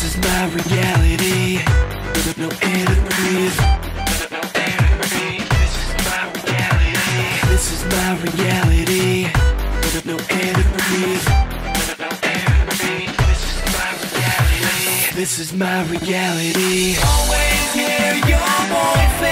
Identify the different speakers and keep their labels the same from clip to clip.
Speaker 1: is my reality. No air to breathe. This is my reality. This is my reality. No air to breathe. This is my reality. This is my reality. Always hear your voice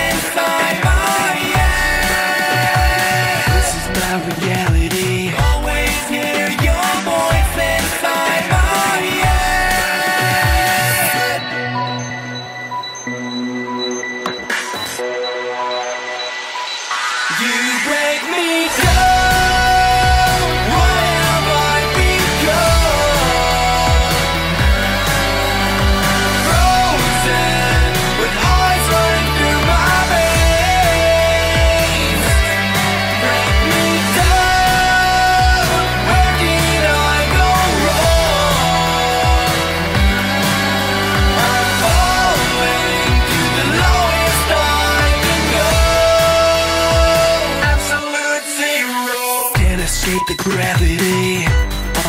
Speaker 1: can't escape the gravity.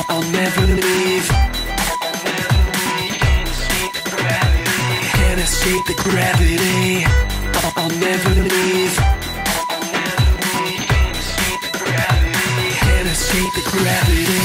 Speaker 1: I'll never leave. Can't escape the gravity. I'll never leave. Can't escape the gravity. Can't escape the gravity.